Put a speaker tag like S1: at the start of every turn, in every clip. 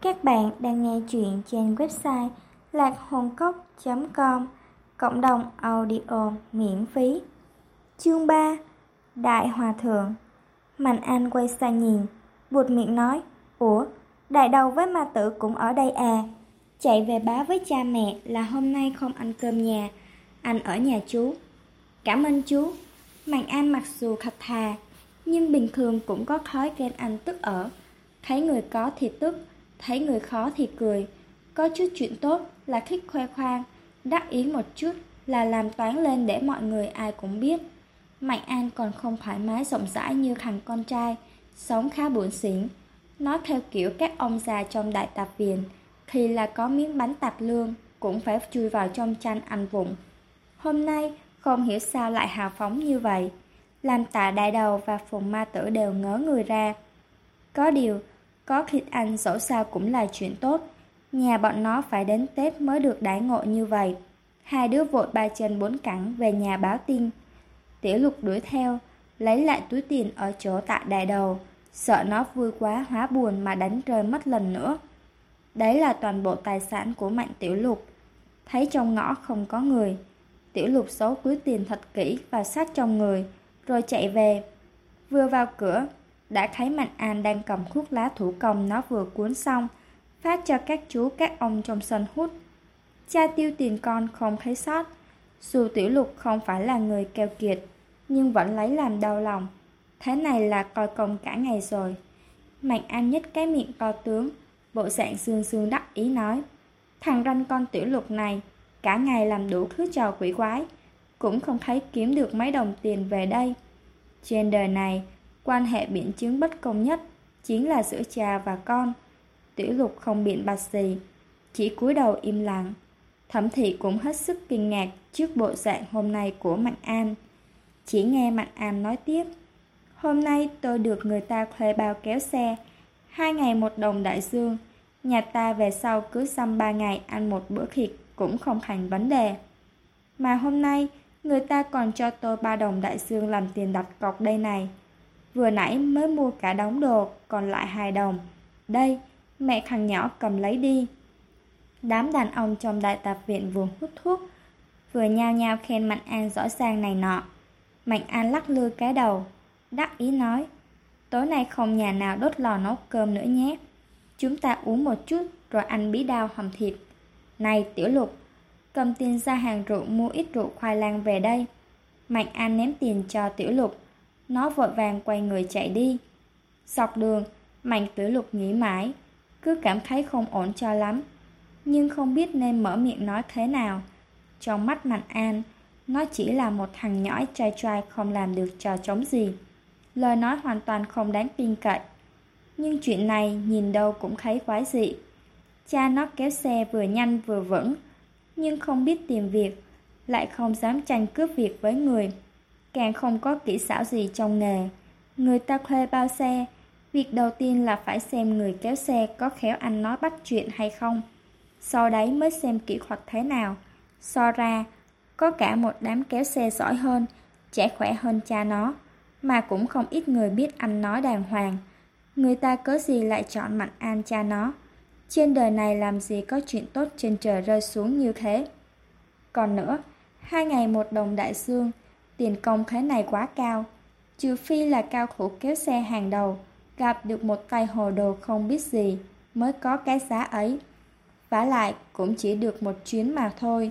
S1: Các bạn đang nghe chuyện trên website lạc hồn cốc.com Cộng đồng audio miễn phí. Chương 3 Đại Hòa Thượng. Mạnh An quay sang nhìn Buột miệng nói Ủa, đại đầu với ma tử cũng ở đây à? Chạy về báo với cha mẹ là hôm nay không ăn cơm nhà Anh ở nhà chú. Cảm ơn chú. Mạnh An mặc dù thật thà Nhưng bình thường cũng có thói ghen anh tức ở. Thấy người có thì tức Thấy người khó thì cười. Có chút chuyện tốt là thích khoe khoang, Đắc ý một chút là làm toán lên để mọi người ai cũng biết. Mạnh An còn không thoải mái rộng rãi như thằng con trai, Sống khá buồn xỉn. Nói theo kiểu các ông già trong đại tạp viện, Thì là có miếng bánh tạp lương, Cũng phải chui vào trong chanh ăn vụng. Hôm nay, không hiểu sao lại hào phóng như vậy. Làm tạ đại đầu và phùng ma tử đều ngớ người ra. Có điều có thịt ăn dẫu sao cũng là chuyện tốt. Nhà bọn nó phải đến Tết mới được đãi ngộ như vậy. Hai đứa vội ba chân bốn cẳng về nhà báo tin. Tiểu lục đuổi theo, lấy lại túi tiền ở chỗ tạ đại đầu. Sợ nó vui quá hóa buồn mà đánh rơi mất lần nữa. Đấy là toàn bộ tài sản của mạnh tiểu lục. Thấy trong ngõ không có người. Tiểu lục xấu túi tiền thật kỹ và sát trong người, rồi chạy về. Vừa vào cửa, đã thấy Mạnh An đang cầm thuốc lá thủ công nó vừa cuốn xong, phát cho các chú các ông trong sân hút. Cha tiêu tiền con không thấy sót, dù tiểu lục không phải là người keo kiệt, nhưng vẫn lấy làm đau lòng. Thế này là coi công cả ngày rồi. Mạnh An nhất cái miệng to tướng, bộ dạng xương xương đắc ý nói. Thằng ranh con tiểu lục này, cả ngày làm đủ thứ trò quỷ quái, cũng không thấy kiếm được mấy đồng tiền về đây. Trên đời này, Quan hệ biện chứng bất công nhất chính là giữa cha và con. Tiểu lục không biện bạch gì, chỉ cúi đầu im lặng. Thẩm thị cũng hết sức kinh ngạc trước bộ dạng hôm nay của Mạnh An. Chỉ nghe Mạnh An nói tiếp. Hôm nay tôi được người ta thuê bao kéo xe, hai ngày một đồng đại dương. Nhà ta về sau cứ xăm ba ngày ăn một bữa thịt cũng không thành vấn đề. Mà hôm nay, người ta còn cho tôi ba đồng đại dương làm tiền đặt cọc đây này. Vừa nãy mới mua cả đống đồ, còn lại hai đồng. Đây, mẹ thằng nhỏ cầm lấy đi. Đám đàn ông trong đại tạp viện vừa hút thuốc, vừa nhao nhao khen Mạnh An rõ ràng này nọ. Mạnh An lắc lư cái đầu, đắc ý nói, tối nay không nhà nào đốt lò nấu cơm nữa nhé. Chúng ta uống một chút rồi ăn bí đao hầm thịt. Này tiểu lục, cầm tiền ra hàng rượu mua ít rượu khoai lang về đây. Mạnh An ném tiền cho tiểu lục, nó vội vàng quay người chạy đi. Dọc đường, Mạnh tử lục nghĩ mãi, cứ cảm thấy không ổn cho lắm. Nhưng không biết nên mở miệng nói thế nào. Trong mắt Mạnh An, nó chỉ là một thằng nhõi trai trai không làm được trò chống gì. Lời nói hoàn toàn không đáng tin cậy. Nhưng chuyện này nhìn đâu cũng thấy quái dị. Cha nó kéo xe vừa nhanh vừa vững, nhưng không biết tìm việc, lại không dám tranh cướp việc với người càng không có kỹ xảo gì trong nghề. Người ta thuê bao xe, việc đầu tiên là phải xem người kéo xe có khéo anh nói bắt chuyện hay không. Sau đấy mới xem kỹ thuật thế nào. So ra, có cả một đám kéo xe giỏi hơn, trẻ khỏe hơn cha nó, mà cũng không ít người biết anh nói đàng hoàng. Người ta cớ gì lại chọn Mạnh An cha nó. Trên đời này làm gì có chuyện tốt trên trời rơi xuống như thế. Còn nữa, hai ngày một đồng đại dương, Tiền công thế này quá cao. Trừ phi là cao thủ kéo xe hàng đầu, gặp được một tay hồ đồ không biết gì, mới có cái giá ấy. vả lại cũng chỉ được một chuyến mà thôi.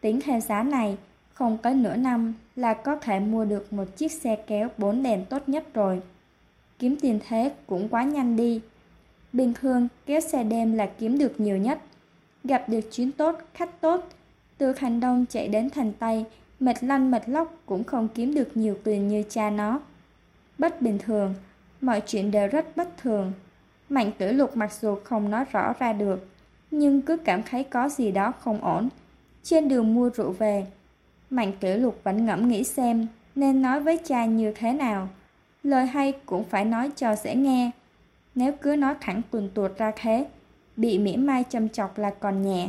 S1: Tính theo giá này, không tới nửa năm là có thể mua được một chiếc xe kéo bốn đèn tốt nhất rồi. Kiếm tiền thế cũng quá nhanh đi. Bình thường kéo xe đêm là kiếm được nhiều nhất. Gặp được chuyến tốt, khách tốt, từ thành đông chạy đến thành tây mệt lanh mệt lóc cũng không kiếm được nhiều tiền như cha nó. Bất bình thường, mọi chuyện đều rất bất thường. Mạnh tử lục mặc dù không nói rõ ra được, nhưng cứ cảm thấy có gì đó không ổn. Trên đường mua rượu về, Mạnh tử lục vẫn ngẫm nghĩ xem nên nói với cha như thế nào. Lời hay cũng phải nói cho dễ nghe. Nếu cứ nói thẳng tuần tuột ra thế, bị mỉa mai châm chọc là còn nhẹ.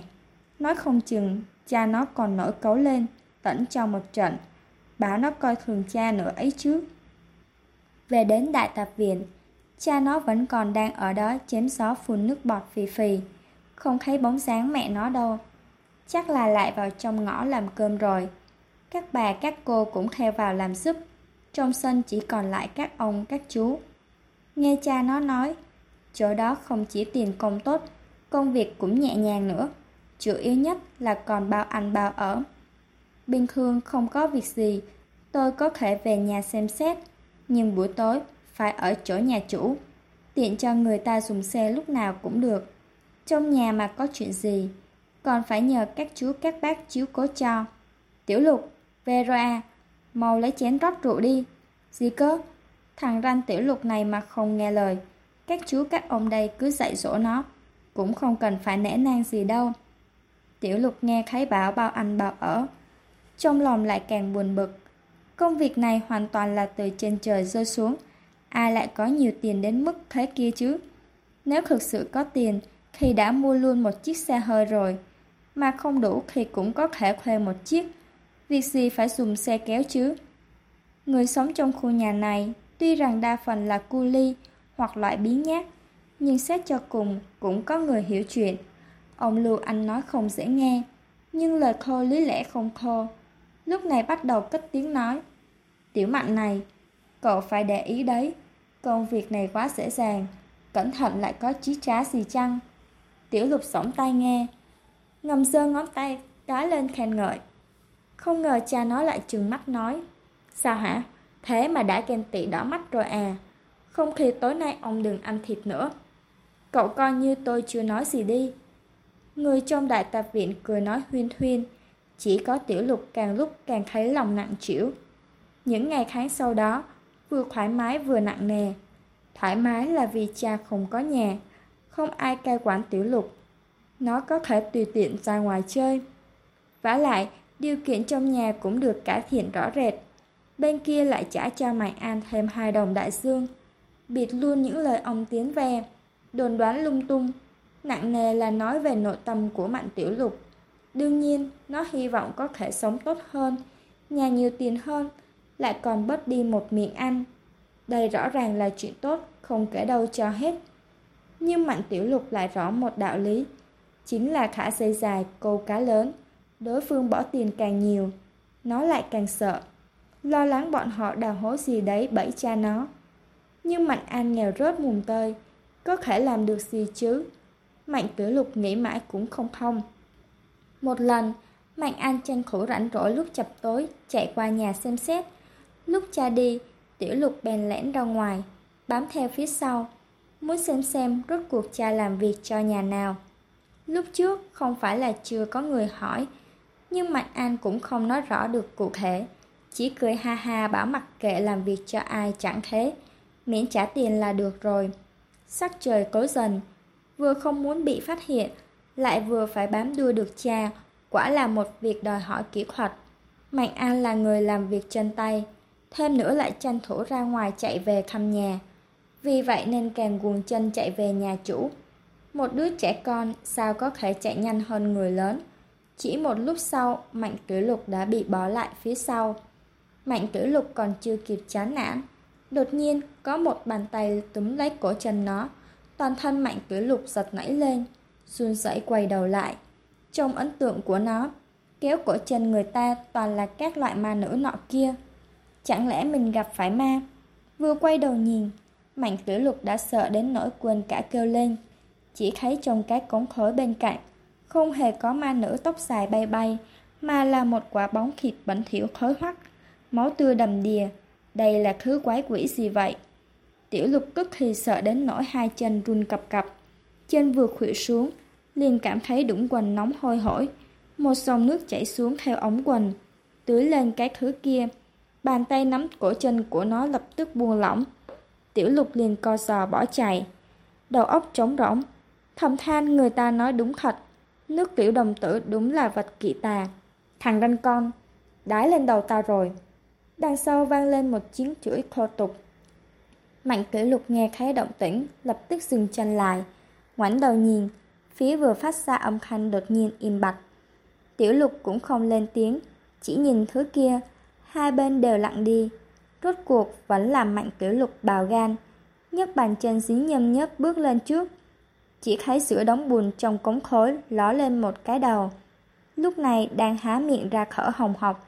S1: Nói không chừng, cha nó còn nổi cấu lên tẩn cho một trận, bảo nó coi thường cha nữa ấy chứ. Về đến đại tạp viện, Cha nó vẫn còn đang ở đó chém gió phun nước bọt phì phì. Không thấy bóng dáng mẹ nó đâu. Chắc là lại vào trong ngõ làm cơm rồi. Các bà các cô cũng theo vào làm giúp. Trong sân chỉ còn lại các ông các chú. Nghe cha nó nói, chỗ đó không chỉ tiền công tốt, công việc cũng nhẹ nhàng nữa. Chủ yếu nhất là còn bao ăn bao ở. Bình thường không có việc gì, tôi có thể về nhà xem xét, nhưng buổi tối phải ở chỗ nhà chủ, tiện cho người ta dùng xe lúc nào cũng được. Trong nhà mà có chuyện gì, còn phải nhờ các chú các bác chiếu cố cho. Tiểu lục, về rồi à, mau lấy chén rót rượu đi. Gì cơ? Thằng ranh tiểu lục này mà không nghe lời, các chú các ông đây cứ dạy dỗ nó, cũng không cần phải nể nang gì đâu. Tiểu lục nghe thấy bảo bao anh bảo ở, trong lòng lại càng buồn bực. Công việc này hoàn toàn là từ trên trời rơi xuống, ai lại có nhiều tiền đến mức thế kia chứ? Nếu thực sự có tiền thì đã mua luôn một chiếc xe hơi rồi, mà không đủ thì cũng có thể thuê một chiếc. Việc gì phải dùng xe kéo chứ? Người sống trong khu nhà này tuy rằng đa phần là cu ly hoặc loại bí nhát, nhưng xét cho cùng cũng có người hiểu chuyện. Ông Lưu Anh nói không dễ nghe, nhưng lời khô lý lẽ không khô. Lúc này bắt đầu cất tiếng nói. Tiểu mạnh này, cậu phải để ý đấy, công việc này quá dễ dàng, cẩn thận lại có trí trá gì chăng? Tiểu lục sổng tay nghe, ngầm sơ ngón tay, đá lên khen ngợi. Không ngờ cha nó lại trừng mắt nói. Sao hả? Thế mà đã ghen tị đỏ mắt rồi à? Không khi tối nay ông đừng ăn thịt nữa. Cậu coi như tôi chưa nói gì đi. Người trong đại tạp viện cười nói huyên thuyên, chỉ có tiểu lục càng lúc càng thấy lòng nặng trĩu Những ngày tháng sau đó, vừa thoải mái vừa nặng nề. Thoải mái là vì cha không có nhà, không ai cai quản tiểu lục. Nó có thể tùy tiện ra ngoài chơi. vả lại, điều kiện trong nhà cũng được cải thiện rõ rệt. Bên kia lại trả cho Mạnh An thêm hai đồng đại dương. Bịt luôn những lời ông tiến về, đồn đoán lung tung. Nặng nề là nói về nội tâm của Mạnh Tiểu Lục. Đương nhiên, nó hy vọng có thể sống tốt hơn, nhà nhiều tiền hơn, lại còn bớt đi một miệng ăn. Đây rõ ràng là chuyện tốt, không kể đâu cho hết. Nhưng Mạnh Tiểu Lục lại rõ một đạo lý, chính là khả dây dài, câu cá lớn. Đối phương bỏ tiền càng nhiều, nó lại càng sợ. Lo lắng bọn họ đào hố gì đấy bẫy cha nó. Nhưng Mạnh An nghèo rớt mùng tơi, có thể làm được gì chứ? Mạnh Tiểu Lục nghĩ mãi cũng không thông. Một lần, Mạnh An tranh thủ rảnh rỗi lúc chập tối, chạy qua nhà xem xét. Lúc cha đi, Tiểu Lục bèn lẻn ra ngoài, bám theo phía sau, muốn xem xem rốt cuộc cha làm việc cho nhà nào. Lúc trước không phải là chưa có người hỏi, nhưng Mạnh An cũng không nói rõ được cụ thể, chỉ cười ha ha bảo mặc kệ làm việc cho ai chẳng thế, miễn trả tiền là được rồi. Sắc trời tối dần, vừa không muốn bị phát hiện, lại vừa phải bám đuôi được cha, quả là một việc đòi hỏi kỹ thuật. Mạnh An là người làm việc chân tay, thêm nữa lại tranh thủ ra ngoài chạy về thăm nhà. Vì vậy nên càng guồng chân chạy về nhà chủ. Một đứa trẻ con sao có thể chạy nhanh hơn người lớn. Chỉ một lúc sau, Mạnh Tử Lục đã bị bỏ lại phía sau. Mạnh Tử Lục còn chưa kịp chán nản. Đột nhiên, có một bàn tay túm lấy cổ chân nó. Toàn thân Mạnh Tử Lục giật nảy lên, run rẩy quay đầu lại. Trong ấn tượng của nó, kéo cổ chân người ta toàn là các loại ma nữ nọ kia. Chẳng lẽ mình gặp phải ma? Vừa quay đầu nhìn, Mạnh Tử Lục đã sợ đến nỗi quên cả kêu lên. Chỉ thấy trong cái cống khói bên cạnh, không hề có ma nữ tóc dài bay bay, mà là một quả bóng thịt bẩn thỉu khói hoắc, máu tươi đầm đìa. Đây là thứ quái quỷ gì vậy? Tiểu lục tức thì sợ đến nỗi hai chân run cập cập. Chân vừa khuỵu xuống, liền cảm thấy đũng quần nóng hôi hổi. Một dòng nước chảy xuống theo ống quần, tưới lên cái thứ kia. Bàn tay nắm cổ chân của nó lập tức buông lỏng. Tiểu lục liền co giò bỏ chạy. Đầu óc trống rỗng. Thầm than người ta nói đúng thật. Nước tiểu đồng tử đúng là vật kỵ tà. Thằng ranh con, đái lên đầu ta rồi. Đằng sau vang lên một tiếng chửi khô tục. Mạnh tiểu lục nghe thấy động tĩnh, lập tức dừng chân lại. ngoảnh đầu nhìn, phía vừa phát ra âm thanh đột nhiên im bặt. Tiểu lục cũng không lên tiếng, chỉ nhìn thứ kia, hai bên đều lặng đi. Rốt cuộc vẫn làm mạnh tiểu lục bào gan. nhấc bàn chân dí nhâm nhất bước lên trước. Chỉ thấy sữa đóng bùn trong cống khối ló lên một cái đầu. Lúc này đang há miệng ra khở hồng học,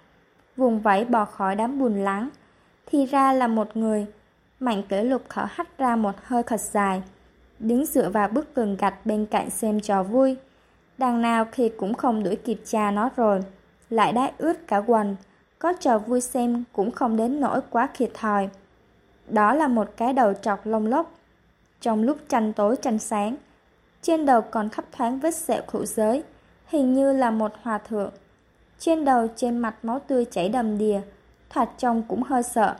S1: vùng vẫy bò khỏi đám bùn lắng. Thì ra là một người. Mạnh tiểu lục thở hắt ra một hơi thật dài, đứng dựa vào bức tường gạch bên cạnh xem trò vui. Đằng nào thì cũng không đuổi kịp cha nó rồi, lại đã ướt cả quần, có trò vui xem cũng không đến nỗi quá thiệt thòi. Đó là một cái đầu trọc lông lốc. Trong lúc tranh tối tranh sáng, trên đầu còn khắp thoáng vết sẹo khủ giới, hình như là một hòa thượng. Trên đầu trên mặt máu tươi chảy đầm đìa, thoạt trông cũng hơi sợ.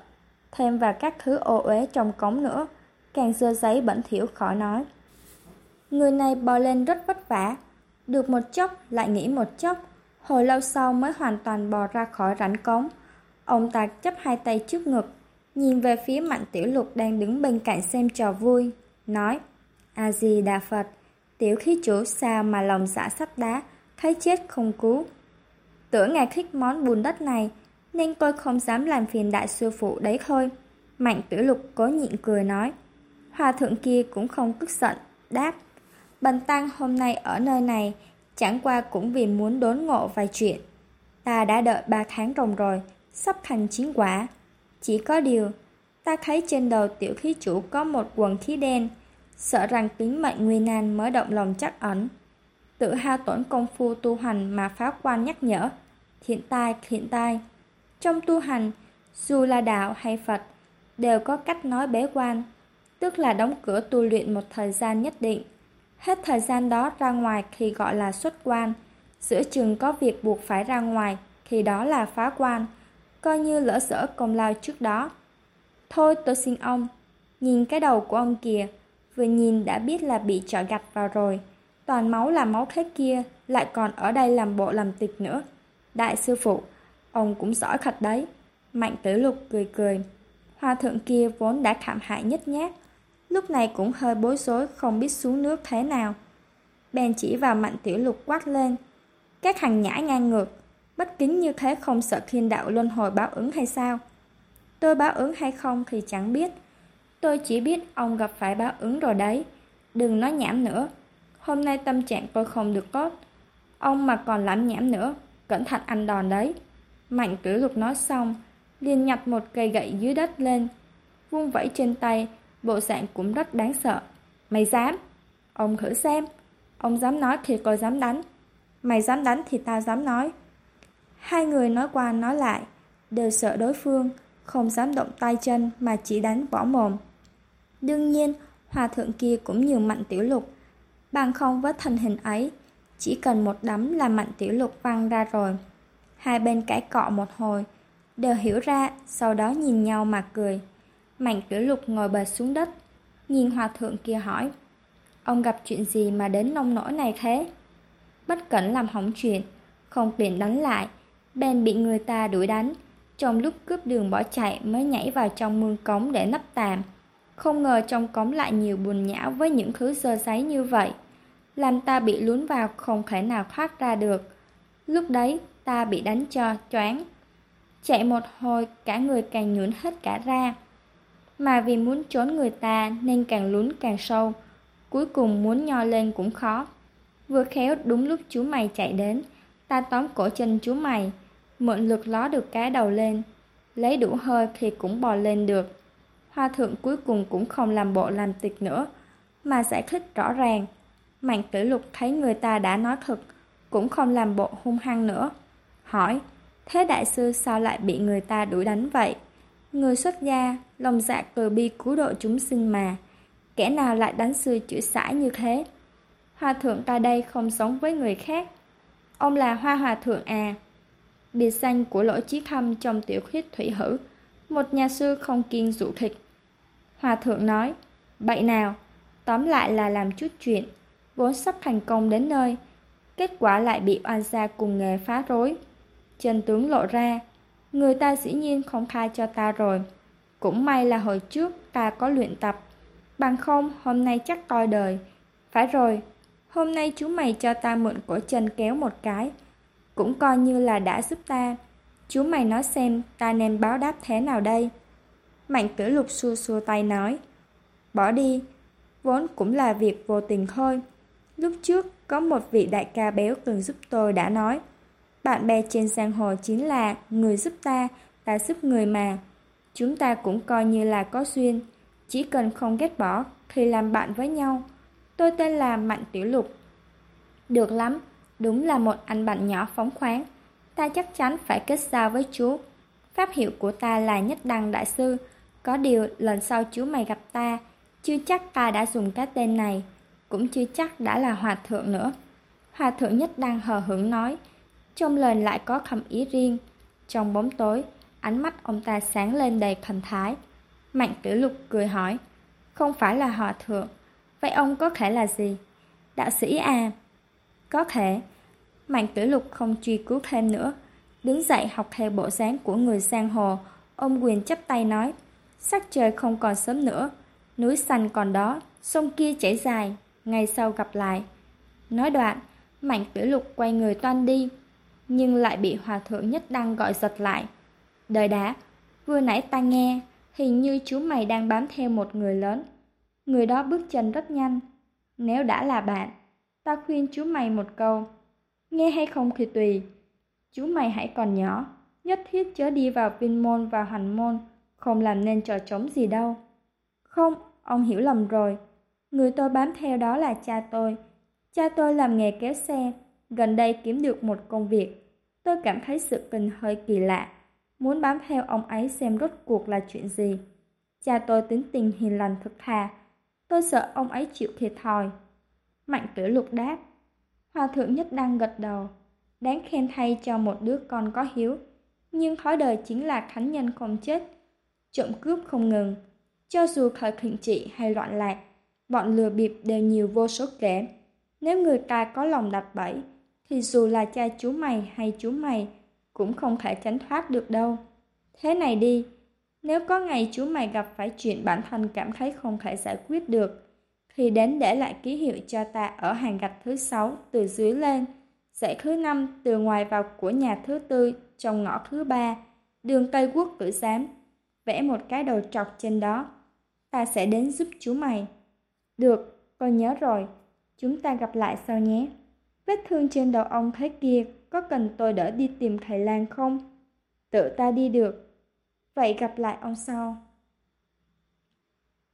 S1: Thêm vào các thứ ô uế trong cống nữa, càng dơ giấy bẩn thỉu khó nói. Người này bò lên rất vất vả, được một chốc lại nghỉ một chốc, hồi lâu sau mới hoàn toàn bò ra khỏi rãnh cống. Ông ta chấp hai tay trước ngực, nhìn về phía Mạnh Tiểu Lục đang đứng bên cạnh xem trò vui, nói: "A-di-đà Phật, tiểu khí chủ sao mà lòng dạ sắt đá, thấy chết không cứu. Tưởng ngài thích món bùn đất này, nên tôi không dám làm phiền đại sư phụ đấy thôi." Mạnh Tiểu Lục cố nhịn cười nói. Hòa thượng kia cũng không tức giận, đáp: "Bần tăng hôm nay ở nơi này, chẳng qua cũng vì muốn đốn ngộ vài chuyện. Ta đã đợi ba tháng ròng rồi, sắp thành chiến quả." Chỉ có điều, ta thấy trên đầu tiểu khí chủ có một quần khí đen, sợ rằng tính mệnh nguy nan mới động lòng chắc ẩn. Tự hao tổn công phu tu hành mà phá quan nhắc nhở, thiện tai, thiện tai. Trong tu hành, dù là đạo hay Phật, đều có cách nói bế quan, tức là đóng cửa tu luyện một thời gian nhất định. Hết thời gian đó ra ngoài thì gọi là xuất quan, giữa chừng có việc buộc phải ra ngoài thì đó là phá quan coi như lỡ sở công lao trước đó. Thôi tôi xin ông, nhìn cái đầu của ông kìa, vừa nhìn đã biết là bị trọi gạch vào rồi. Toàn máu là máu thế kia, lại còn ở đây làm bộ làm tịch nữa. Đại sư phụ, ông cũng giỏi thật đấy. Mạnh tử lục cười cười. Hoa thượng kia vốn đã khảm hại nhất nhát, lúc này cũng hơi bối rối không biết xuống nước thế nào. Bèn chỉ vào mạnh tiểu lục quát lên. Các thằng nhãi ngang ngược, bất kính như thế không sợ thiên đạo luân hồi báo ứng hay sao? Tôi báo ứng hay không thì chẳng biết. Tôi chỉ biết ông gặp phải báo ứng rồi đấy. Đừng nói nhảm nữa. Hôm nay tâm trạng tôi không được tốt. Ông mà còn lãm nhảm nữa, cẩn thận ăn đòn đấy. Mạnh tiểu lục nói xong, liền nhặt một cây gậy dưới đất lên. Vung vẫy trên tay, bộ dạng cũng rất đáng sợ. Mày dám? Ông thử xem. Ông dám nói thì coi dám đánh. Mày dám đánh thì tao dám nói. Hai người nói qua nói lại, đều sợ đối phương, không dám động tay chân mà chỉ đánh võ mồm. Đương nhiên, hòa thượng kia cũng như mạnh tiểu lục, bằng không với thân hình ấy, chỉ cần một đấm là mạnh tiểu lục văng ra rồi. Hai bên cãi cọ một hồi, đều hiểu ra, sau đó nhìn nhau mà cười. Mạnh tiểu lục ngồi bệt xuống đất, nhìn hòa thượng kia hỏi, ông gặp chuyện gì mà đến nông nỗi này thế? Bất cẩn làm hỏng chuyện, không tiện đánh lại, bèn bị người ta đuổi đánh. Trong lúc cướp đường bỏ chạy mới nhảy vào trong mương cống để nấp tạm. Không ngờ trong cống lại nhiều bùn nhão với những thứ sơ sáy như vậy. Làm ta bị lún vào không thể nào thoát ra được. Lúc đấy ta bị đánh cho choáng. Chạy một hồi cả người càng nhũn hết cả ra. Mà vì muốn trốn người ta nên càng lún càng sâu. Cuối cùng muốn nho lên cũng khó. Vừa khéo đúng lúc chú mày chạy đến, ta tóm cổ chân chú mày, mượn lực ló được cái đầu lên. Lấy đủ hơi thì cũng bò lên được. Hoa thượng cuối cùng cũng không làm bộ làm tịch nữa, mà giải thích rõ ràng. Mạnh tử lục thấy người ta đã nói thật, cũng không làm bộ hung hăng nữa. Hỏi, thế đại sư sao lại bị người ta đuổi đánh vậy? Người xuất gia, lòng dạ cờ bi cứu độ chúng sinh mà. Kẻ nào lại đánh xưa chữ sãi như thế? Hoa thượng ta đây không sống với người khác. Ông là Hoa Hòa Thượng à? biệt danh của lỗ chí thâm trong tiểu khuyết thủy hữu, một nhà sư không kiên dụ thịt. Hòa thượng nói, bậy nào, tóm lại là làm chút chuyện, vốn sắp thành công đến nơi, kết quả lại bị oan gia cùng nghề phá rối. Chân tướng lộ ra, người ta dĩ nhiên không khai cho ta rồi. Cũng may là hồi trước ta có luyện tập, bằng không hôm nay chắc coi đời. Phải rồi, hôm nay chú mày cho ta mượn cổ chân kéo một cái, cũng coi như là đã giúp ta. Chú mày nói xem ta nên báo đáp thế nào đây? Mạnh tử lục xua xua tay nói. bỏ đi, vốn cũng là việc vô tình thôi. Lúc trước, có một vị đại ca béo từng giúp tôi đã nói, bạn bè trên giang hồ chính là người giúp ta, ta giúp người mà. Chúng ta cũng coi như là có duyên, chỉ cần không ghét bỏ thì làm bạn với nhau. Tôi tên là Mạnh Tiểu Lục. Được lắm, đúng là một anh bạn nhỏ phóng khoáng. Ta chắc chắn phải kết giao với chú. Pháp hiệu của ta là Nhất Đăng Đại Sư. Có điều lần sau chú mày gặp ta, chưa chắc ta đã dùng cái tên này, cũng chưa chắc đã là hòa thượng nữa. Hòa thượng Nhất Đăng hờ hững nói, trong lời lại có thầm ý riêng. Trong bóng tối, ánh mắt ông ta sáng lên đầy thần thái. Mạnh tử lục cười hỏi, không phải là hòa thượng, vậy ông có thể là gì? Đạo sĩ à? Có thể. Mạnh tử lục không truy cứu thêm nữa, đứng dậy học theo bộ dáng của người sang hồ, ông quyền chấp tay nói, sắc trời không còn sớm nữa, núi xanh còn đó, sông kia chảy dài, ngày sau gặp lại. Nói đoạn, Mạnh tử lục quay người toan đi, nhưng lại bị hòa thượng nhất đăng gọi giật lại. Đời đá, vừa nãy ta nghe, hình như chú mày đang bám theo một người lớn. Người đó bước chân rất nhanh. Nếu đã là bạn, ta khuyên chú mày một câu. Nghe hay không thì tùy. Chú mày hãy còn nhỏ, nhất thiết chớ đi vào viên môn và Hoành môn, không làm nên trò trống gì đâu. Không, ông hiểu lầm rồi. Người tôi bám theo đó là cha tôi. Cha tôi làm nghề kéo xe, gần đây kiếm được một công việc. Tôi cảm thấy sự tình hơi kỳ lạ, muốn bám theo ông ấy xem rốt cuộc là chuyện gì. Cha tôi tính tình hiền lành thực thà, tôi sợ ông ấy chịu thiệt thòi. Mạnh tử lục đáp, Hòa thượng nhất đang gật đầu, đáng khen thay cho một đứa con có hiếu. Nhưng thói đời chính là thánh nhân không chết, trộm cướp không ngừng. Cho dù thời thịnh trị hay loạn lạc, bọn lừa bịp đều nhiều vô số kể. Nếu người ta có lòng đặt bẫy, thì dù là cha chú mày hay chú mày cũng không thể tránh thoát được đâu. Thế này đi, nếu có ngày chú mày gặp phải chuyện bản thân cảm thấy không thể giải quyết được, thì đến để lại ký hiệu cho ta ở hàng gạch thứ sáu từ dưới lên, dãy thứ năm từ ngoài vào của nhà thứ tư trong ngõ thứ ba, đường Tây Quốc cử giám, vẽ một cái đầu trọc trên đó. Ta sẽ đến giúp chú mày. Được, con nhớ rồi, chúng ta gặp lại sau nhé. Vết thương trên đầu ông thế kia, có cần tôi đỡ đi tìm thầy Lan không? Tự ta đi được. Vậy gặp lại ông sau.